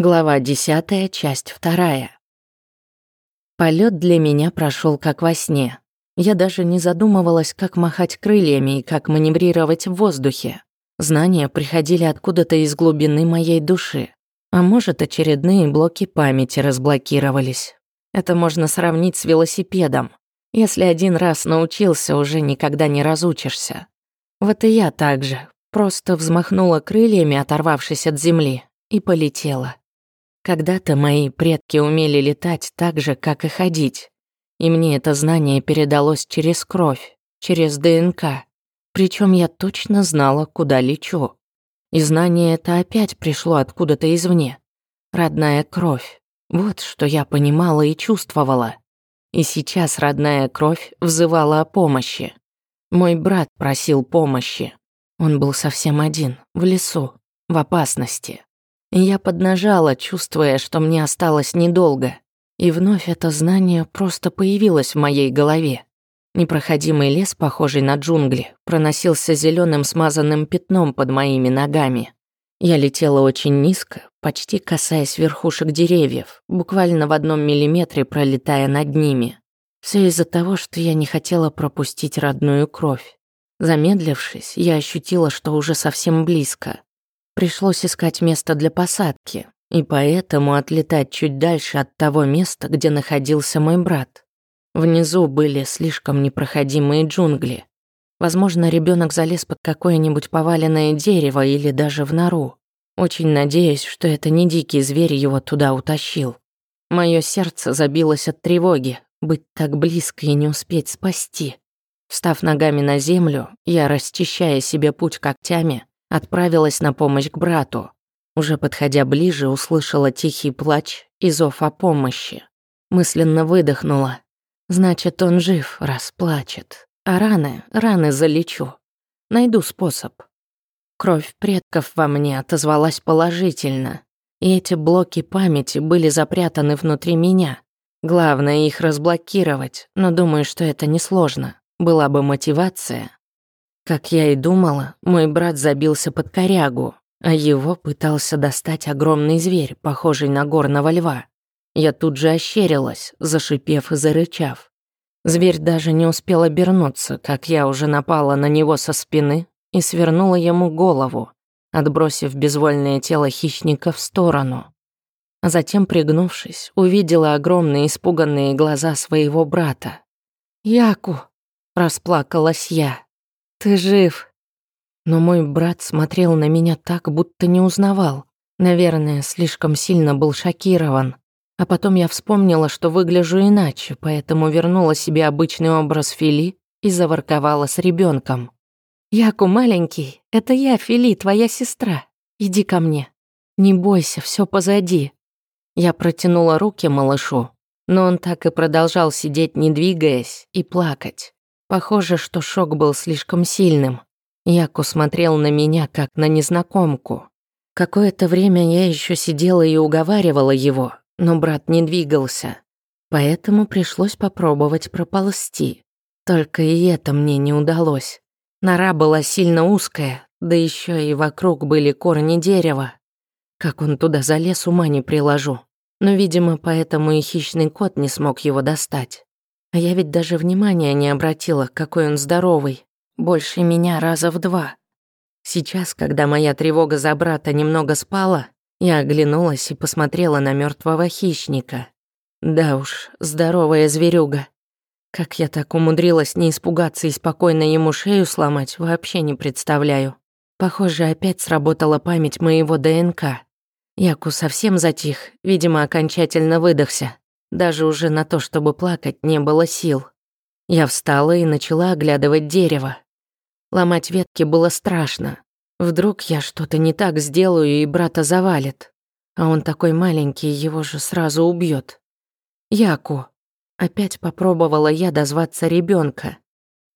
Глава 10, часть 2. Полет для меня прошел как во сне. Я даже не задумывалась, как махать крыльями и как маневрировать в воздухе. Знания приходили откуда-то из глубины моей души. А может, очередные блоки памяти разблокировались. Это можно сравнить с велосипедом. Если один раз научился, уже никогда не разучишься. Вот и я так же. Просто взмахнула крыльями, оторвавшись от земли, и полетела. Когда-то мои предки умели летать так же, как и ходить. И мне это знание передалось через кровь, через ДНК. Причем я точно знала, куда лечу. И знание это опять пришло откуда-то извне. Родная кровь. Вот что я понимала и чувствовала. И сейчас родная кровь взывала о помощи. Мой брат просил помощи. Он был совсем один, в лесу, в опасности. Я поднажала, чувствуя, что мне осталось недолго. И вновь это знание просто появилось в моей голове. Непроходимый лес, похожий на джунгли, проносился зеленым смазанным пятном под моими ногами. Я летела очень низко, почти касаясь верхушек деревьев, буквально в одном миллиметре пролетая над ними. Все из-за того, что я не хотела пропустить родную кровь. Замедлившись, я ощутила, что уже совсем близко. Пришлось искать место для посадки, и поэтому отлетать чуть дальше от того места, где находился мой брат. Внизу были слишком непроходимые джунгли. Возможно, ребенок залез под какое-нибудь поваленное дерево или даже в нору. Очень надеюсь, что это не дикий зверь его туда утащил. Мое сердце забилось от тревоги, быть так близко и не успеть спасти. Встав ногами на землю, я, расчищая себе путь когтями, Отправилась на помощь к брату. Уже подходя ближе, услышала тихий плач и зов о помощи. Мысленно выдохнула. Значит, он жив, раз плачет. А раны, раны залечу. Найду способ. Кровь предков во мне отозвалась положительно. И эти блоки памяти были запрятаны внутри меня. Главное их разблокировать, но думаю, что это несложно. Была бы мотивация, как я и думала, мой брат забился под корягу, а его пытался достать огромный зверь, похожий на горного льва. Я тут же ощерилась, зашипев и зарычав. Зверь даже не успел обернуться, как я уже напала на него со спины и свернула ему голову, отбросив безвольное тело хищника в сторону. А затем, пригнувшись, увидела огромные испуганные глаза своего брата. «Яку!» – расплакалась я. «Ты жив!» Но мой брат смотрел на меня так, будто не узнавал. Наверное, слишком сильно был шокирован. А потом я вспомнила, что выгляжу иначе, поэтому вернула себе обычный образ Фили и заворковала с ребенком. «Яку, маленький, это я, Фили, твоя сестра. Иди ко мне. Не бойся, все позади». Я протянула руки малышу, но он так и продолжал сидеть, не двигаясь, и плакать. Похоже, что шок был слишком сильным. Яку смотрел на меня, как на незнакомку. Какое-то время я еще сидела и уговаривала его, но брат не двигался. Поэтому пришлось попробовать проползти. Только и это мне не удалось. Нора была сильно узкая, да еще и вокруг были корни дерева. Как он туда залез, ума не приложу. Но, видимо, поэтому и хищный кот не смог его достать. А я ведь даже внимания не обратила, какой он здоровый. Больше меня раза в два. Сейчас, когда моя тревога за брата немного спала, я оглянулась и посмотрела на мертвого хищника. Да уж, здоровая зверюга. Как я так умудрилась не испугаться и спокойно ему шею сломать, вообще не представляю. Похоже, опять сработала память моего ДНК. Яку совсем затих, видимо, окончательно выдохся. Даже уже на то, чтобы плакать, не было сил. Я встала и начала оглядывать дерево. Ломать ветки было страшно. Вдруг я что-то не так сделаю и брата завалит. А он такой маленький, его же сразу убьет. Яку. Опять попробовала я дозваться ребенка.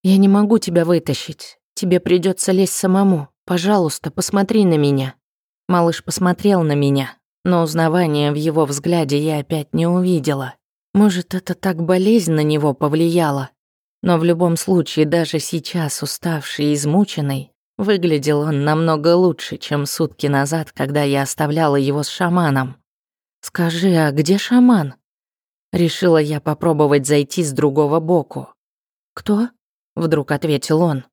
Я не могу тебя вытащить. Тебе придется лезть самому. Пожалуйста, посмотри на меня. Малыш посмотрел на меня, но узнавания в его взгляде я опять не увидела. Может, это так болезнь на него повлияла. Но в любом случае, даже сейчас, уставший и измученный, выглядел он намного лучше, чем сутки назад, когда я оставляла его с шаманом. «Скажи, а где шаман?» Решила я попробовать зайти с другого боку. «Кто?» — вдруг ответил он.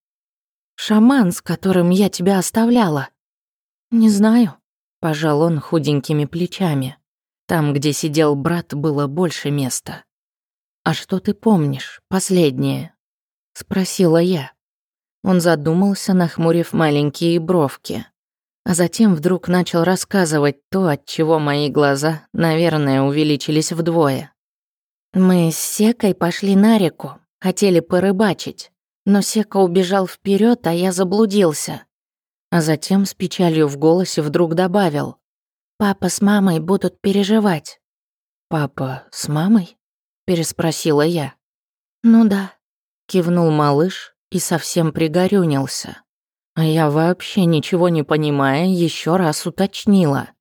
«Шаман, с которым я тебя оставляла». «Не знаю», — пожал он худенькими плечами. Там, где сидел брат, было больше места. «А что ты помнишь, последнее?» — спросила я. Он задумался, нахмурив маленькие бровки. А затем вдруг начал рассказывать то, от чего мои глаза, наверное, увеличились вдвое. Мы с Секой пошли на реку, хотели порыбачить, но Сека убежал вперед, а я заблудился. А затем с печалью в голосе вдруг добавил. «Папа с мамой будут переживать». «Папа с мамой?» – переспросила я. «Ну да», – кивнул малыш и совсем пригорюнился. А я вообще ничего не понимая, еще раз уточнила.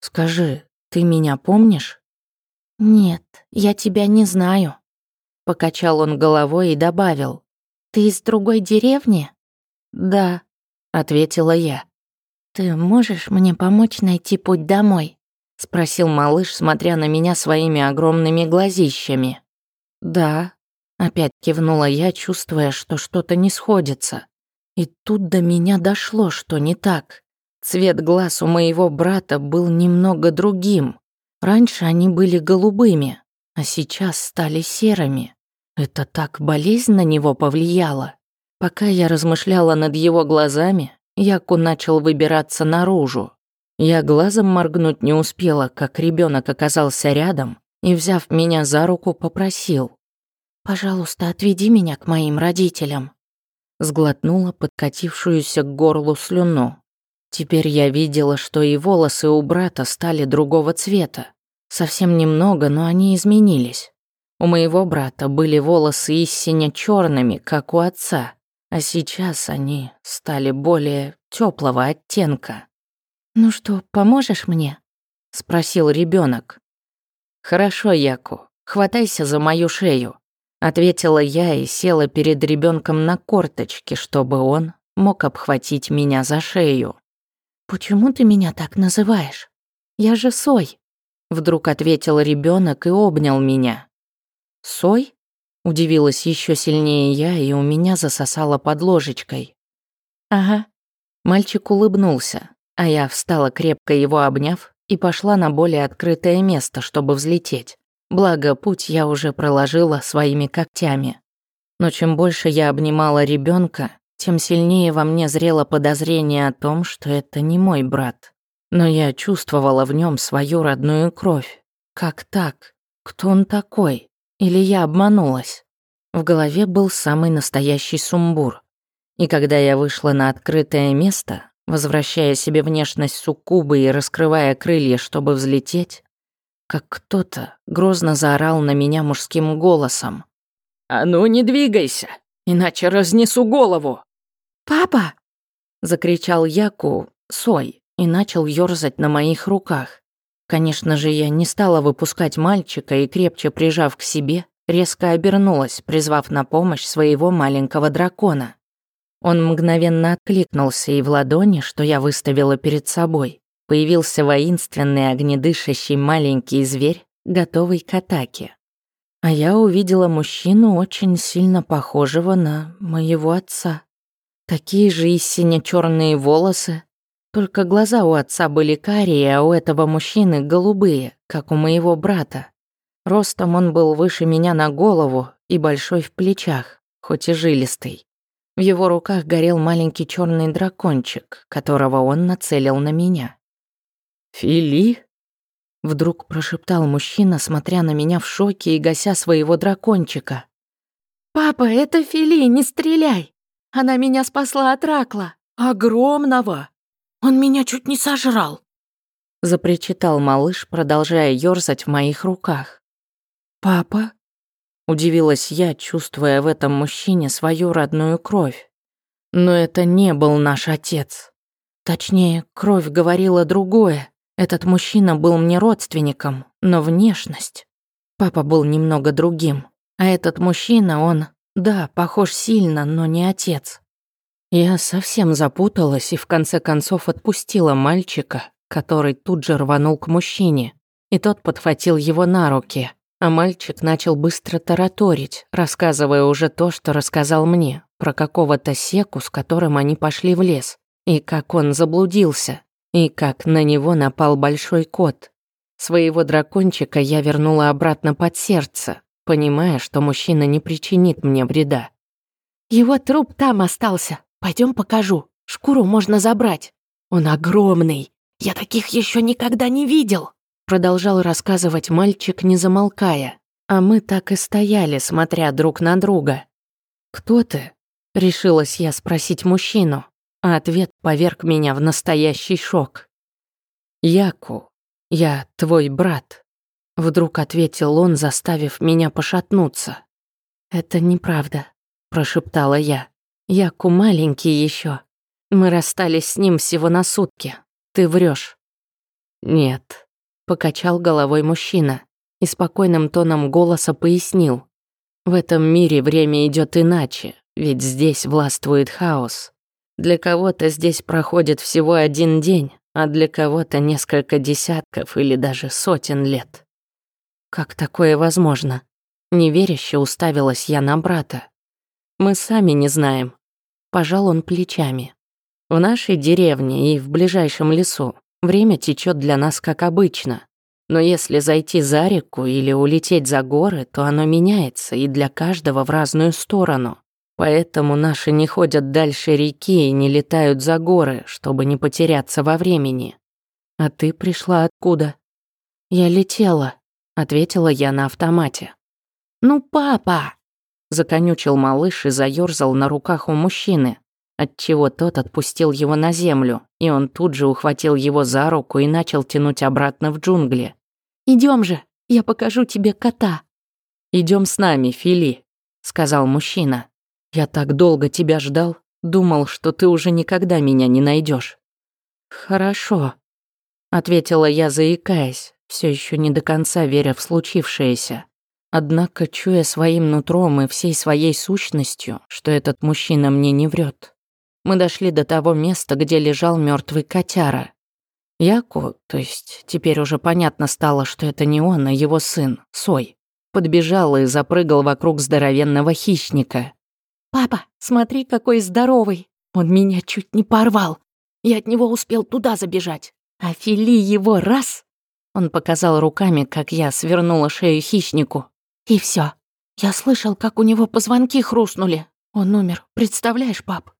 «Скажи, ты меня помнишь?» «Нет, я тебя не знаю», — покачал он головой и добавил. «Ты из другой деревни?» «Да», — ответила я. «Ты можешь мне помочь найти путь домой?» — спросил малыш, смотря на меня своими огромными глазищами. «Да», — опять кивнула я, чувствуя, что что-то не сходится. И тут до меня дошло, что не так. Цвет глаз у моего брата был немного другим. Раньше они были голубыми, а сейчас стали серыми. Это так болезнь на него повлияла. Пока я размышляла над его глазами, Яку начал выбираться наружу. Я глазом моргнуть не успела, как ребенок оказался рядом и, взяв меня за руку, попросил. «Пожалуйста, отведи меня к моим родителям» сглотнула подкатившуюся к горлу слюну. Теперь я видела, что и волосы у брата стали другого цвета. Совсем немного, но они изменились. У моего брата были волосы истинно черными, как у отца, а сейчас они стали более теплого оттенка. «Ну что, поможешь мне?» — спросил ребенок. «Хорошо, Яку, хватайся за мою шею. Ответила я и села перед ребенком на корточке, чтобы он мог обхватить меня за шею. «Почему ты меня так называешь? Я же Сой», — вдруг ответил ребенок и обнял меня. «Сой?» — удивилась еще сильнее я, и у меня засосало под ложечкой. «Ага». Мальчик улыбнулся, а я встала, крепко его обняв, и пошла на более открытое место, чтобы взлететь. Благо, путь я уже проложила своими когтями. Но чем больше я обнимала ребенка, тем сильнее во мне зрело подозрение о том, что это не мой брат. Но я чувствовала в нем свою родную кровь. Как так? Кто он такой? Или я обманулась? В голове был самый настоящий сумбур. И когда я вышла на открытое место, возвращая себе внешность суккубы и раскрывая крылья, чтобы взлететь, как кто-то грозно заорал на меня мужским голосом. «А ну не двигайся, иначе разнесу голову!» «Папа!» — закричал Яку, Сой, и начал ёрзать на моих руках. Конечно же, я не стала выпускать мальчика и, крепче прижав к себе, резко обернулась, призвав на помощь своего маленького дракона. Он мгновенно откликнулся, и в ладони, что я выставила перед собой, появился воинственный огнедышащий маленький зверь, готовый к атаке. А я увидела мужчину, очень сильно похожего на моего отца. Такие же истинно черные волосы, только глаза у отца были карие, а у этого мужчины голубые, как у моего брата. Ростом он был выше меня на голову и большой в плечах, хоть и жилистый. В его руках горел маленький черный дракончик, которого он нацелил на меня. «Фили?» Вдруг прошептал мужчина, смотря на меня в шоке и гася своего дракончика. «Папа, это Фили, не стреляй! Она меня спасла от ракла, огромного! Он меня чуть не сожрал!» Запричитал малыш, продолжая ёрзать в моих руках. «Папа?» Удивилась я, чувствуя в этом мужчине свою родную кровь. Но это не был наш отец. Точнее, кровь говорила другое. Этот мужчина был мне родственником, но внешность... Папа был немного другим. А этот мужчина, он, да, похож сильно, но не отец. Я совсем запуталась и в конце концов отпустила мальчика, который тут же рванул к мужчине. и тот подхватил его на руки, а мальчик начал быстро тараторить, рассказывая уже то, что рассказал мне, про какого-то секу, с которым они пошли в лес, и как он заблудился, и как на него напал большой кот. Своего дракончика я вернула обратно под сердце, понимая, что мужчина не причинит мне вреда. «Его труп там остался. Пойдем покажу. Шкуру можно забрать. Он огромный. Я таких еще никогда не видел», продолжал рассказывать мальчик, не замолкая. А мы так и стояли, смотря друг на друга. «Кто ты?» — решилась я спросить мужчину, а ответ поверг меня в настоящий шок. «Яку», «Я твой брат», — вдруг ответил он, заставив меня пошатнуться. «Это неправда», — прошептала я. «Яку маленький еще. Мы расстались с ним всего на сутки. Ты врешь. «Нет», — покачал головой мужчина и спокойным тоном голоса пояснил. «В этом мире время идет иначе, ведь здесь властвует хаос. Для кого-то здесь проходит всего один день, а для кого-то несколько десятков или даже сотен лет. Как такое возможно? Неверяще уставилась я на брата. Мы сами не знаем. Пожал он плечами. В нашей деревне и в ближайшем лесу время течет для нас как обычно. Но если зайти за реку или улететь за горы, то оно меняется и для каждого в разную сторону. Поэтому наши не ходят дальше реки и не летают за горы, чтобы не потеряться во времени. А ты пришла откуда? Я летела, ответила я на автомате. Ну, папа! Законючил малыш и заёрзал на руках у мужчины, отчего тот отпустил его на землю, и он тут же ухватил его за руку и начал тянуть обратно в джунгли. Идем же, я покажу тебе кота. Идем с нами, Фили, сказал мужчина. Я так долго тебя ждал, думал, что ты уже никогда меня не найдешь. Хорошо, ответила я, заикаясь, все еще не до конца веря в случившееся. Однако, чуя своим нутром и всей своей сущностью, что этот мужчина мне не врет, мы дошли до того места, где лежал мертвый котяра. Яку, то есть теперь уже понятно стало, что это не он, а его сын, Сой, подбежал и запрыгал вокруг здоровенного хищника. «Папа, смотри, какой здоровый! Он меня чуть не порвал. Я от него успел туда забежать. А фили его раз!» Он показал руками, как я свернула шею хищнику. И все. Я слышал, как у него позвонки хрустнули. Он умер, представляешь, пап?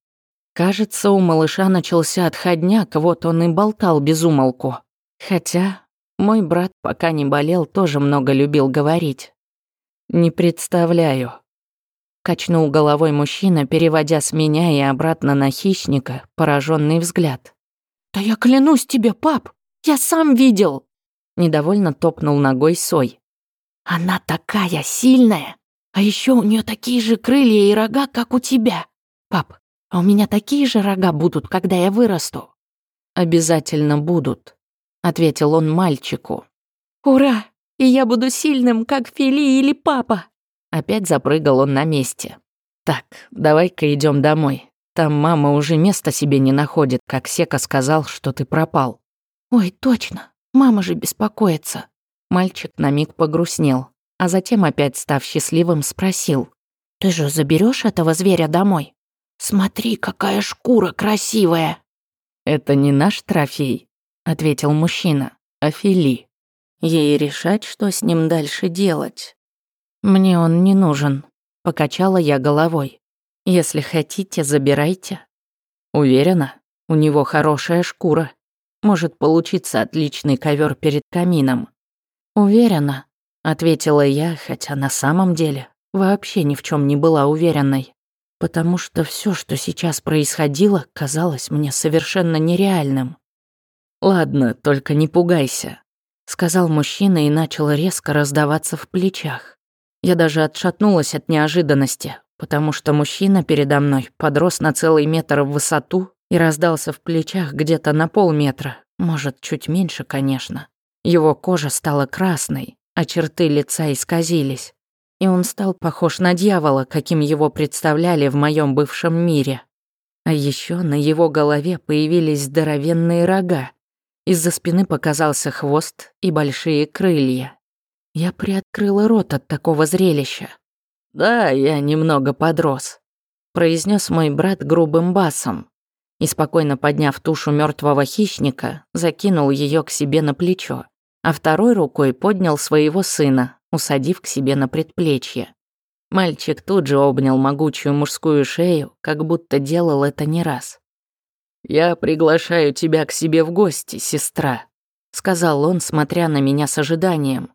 Кажется, у малыша начался отходняк, вот он и болтал без умолку. Хотя мой брат, пока не болел, тоже много любил говорить. Не представляю, Качнул головой мужчина, переводя с меня и обратно на хищника пораженный взгляд. «Да я клянусь тебе, пап, я сам видел!» Недовольно топнул ногой Сой. «Она такая сильная, а еще у нее такие же крылья и рога, как у тебя. Пап, а у меня такие же рога будут, когда я вырасту?» «Обязательно будут», — ответил он мальчику. «Ура! И я буду сильным, как Фили или папа!» Опять запрыгал он на месте. «Так, давай-ка идем домой. Там мама уже места себе не находит, как Сека сказал, что ты пропал». «Ой, точно. Мама же беспокоится». Мальчик на миг погрустнел, а затем опять став счастливым, спросил. «Ты же заберешь этого зверя домой? Смотри, какая шкура красивая!» «Это не наш трофей», — ответил мужчина, — «а Фили. Ей решать, что с ним дальше делать». «Мне он не нужен», — покачала я головой. «Если хотите, забирайте». Уверена, у него хорошая шкура. Может получиться отличный ковер перед камином. Уверена, ответила я, хотя на самом деле вообще ни в чем не была уверенной, потому что все, что сейчас происходило, казалось мне совершенно нереальным. Ладно, только не пугайся, сказал мужчина и начал резко раздаваться в плечах. Я даже отшатнулась от неожиданности, потому что мужчина передо мной подрос на целый метр в высоту и раздался в плечах где-то на полметра, может, чуть меньше, конечно. Его кожа стала красной, а черты лица исказились. И он стал похож на дьявола, каким его представляли в моем бывшем мире. А еще на его голове появились здоровенные рога. Из-за спины показался хвост и большие крылья. Я приоткрыла рот от такого зрелища. «Да, я немного подрос», — произнес мой брат грубым басом и, спокойно подняв тушу мертвого хищника, закинул ее к себе на плечо, а второй рукой поднял своего сына, усадив к себе на предплечье. Мальчик тут же обнял могучую мужскую шею, как будто делал это не раз. «Я приглашаю тебя к себе в гости, сестра», — сказал он, смотря на меня с ожиданием.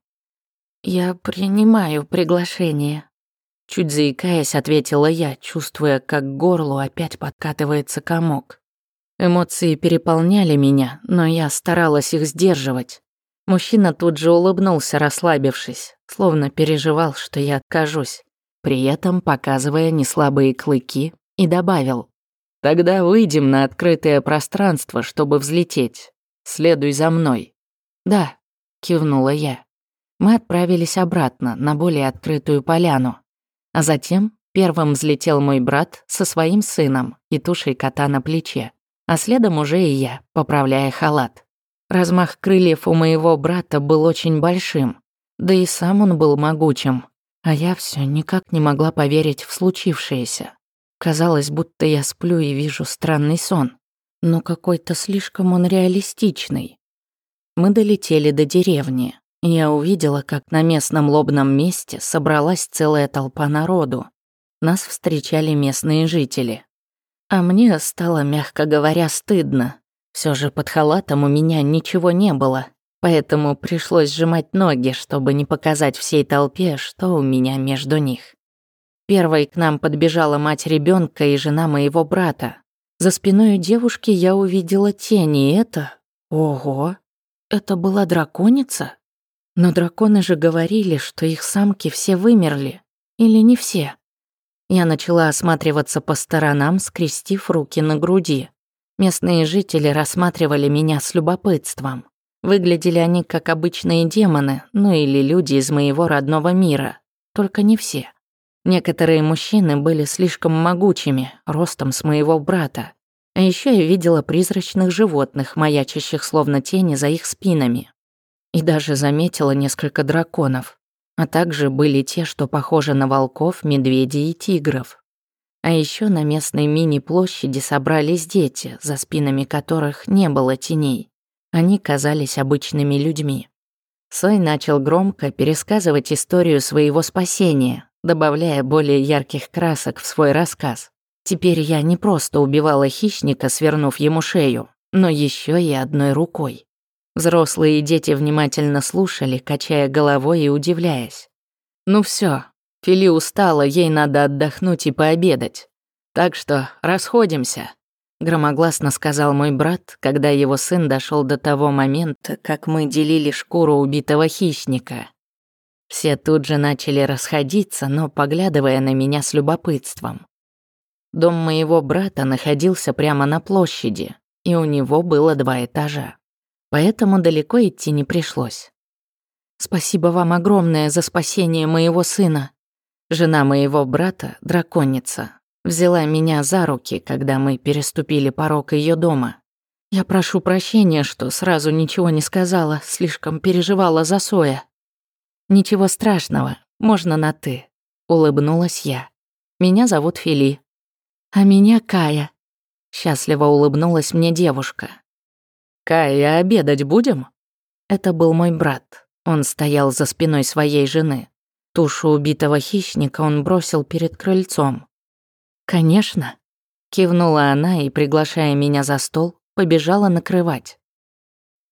«Я принимаю приглашение», — чуть заикаясь, ответила я, чувствуя, как к горлу опять подкатывается комок. Эмоции переполняли меня, но я старалась их сдерживать. Мужчина тут же улыбнулся, расслабившись, словно переживал, что я откажусь, при этом показывая неслабые клыки, и добавил. Тогда выйдем на открытое пространство, чтобы взлететь. Следуй за мной. Да, кивнула я. Мы отправились обратно на более открытую поляну. А затем первым взлетел мой брат со своим сыном и тушей кота на плече, а следом уже и я, поправляя халат. Размах крыльев у моего брата был очень большим, да и сам он был могучим, а я все никак не могла поверить в случившееся. Казалось, будто я сплю и вижу странный сон, но какой-то слишком он реалистичный. Мы долетели до деревни. Я увидела, как на местном лобном месте собралась целая толпа народу. Нас встречали местные жители. А мне стало, мягко говоря, стыдно. Все же под халатом у меня ничего не было, поэтому пришлось сжимать ноги, чтобы не показать всей толпе, что у меня между них. Первой к нам подбежала мать ребенка и жена моего брата. За спиной девушки я увидела тени, и это... Ого! Это была драконица? Но драконы же говорили, что их самки все вымерли. Или не все? Я начала осматриваться по сторонам, скрестив руки на груди. Местные жители рассматривали меня с любопытством. Выглядели они как обычные демоны, ну или люди из моего родного мира. Только не все. Некоторые мужчины были слишком могучими, ростом с моего брата. А еще я видела призрачных животных, маячащих словно тени за их спинами. И даже заметила несколько драконов. А также были те, что похожи на волков, медведей и тигров. А еще на местной мини-площади собрались дети, за спинами которых не было теней. Они казались обычными людьми. Сой начал громко пересказывать историю своего спасения, добавляя более ярких красок в свой рассказ. Теперь я не просто убивала хищника, свернув ему шею, но еще и одной рукой. Взрослые и дети внимательно слушали, качая головой и удивляясь. «Ну все, Фили устала, ей надо отдохнуть и пообедать. Так что расходимся», — громогласно сказал мой брат, когда его сын дошел до того момента, как мы делили шкуру убитого хищника. Все тут же начали расходиться, но поглядывая на меня с любопытством. Дом моего брата находился прямо на площади, и у него было два этажа. Поэтому далеко идти не пришлось. «Спасибо вам огромное за спасение моего сына», Жена моего брата, драконица, взяла меня за руки, когда мы переступили порог ее дома. Я прошу прощения, что сразу ничего не сказала, слишком переживала за Соя. «Ничего страшного, можно на «ты», — улыбнулась я. «Меня зовут Фили». «А меня Кая», — счастливо улыбнулась мне девушка. «Кая, обедать будем?» Это был мой брат. Он стоял за спиной своей жены. Тушу убитого хищника он бросил перед крыльцом. «Конечно», — кивнула она и, приглашая меня за стол, побежала накрывать.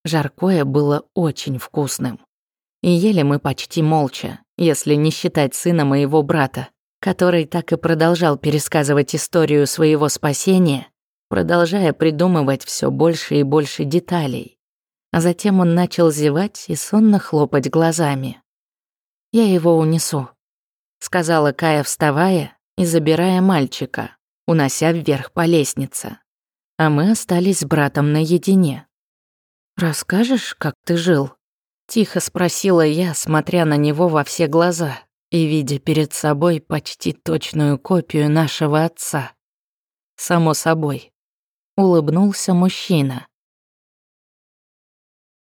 Жаркое было очень вкусным. И ели мы почти молча, если не считать сына моего брата, который так и продолжал пересказывать историю своего спасения, продолжая придумывать все больше и больше деталей. А затем он начал зевать и сонно хлопать глазами. «Я его унесу», — сказала Кая, вставая и забирая мальчика, унося вверх по лестнице. А мы остались с братом наедине. «Расскажешь, как ты жил?» Тихо спросила я, смотря на него во все глаза и видя перед собой почти точную копию нашего отца. Само собой. Улыбнулся мужчина.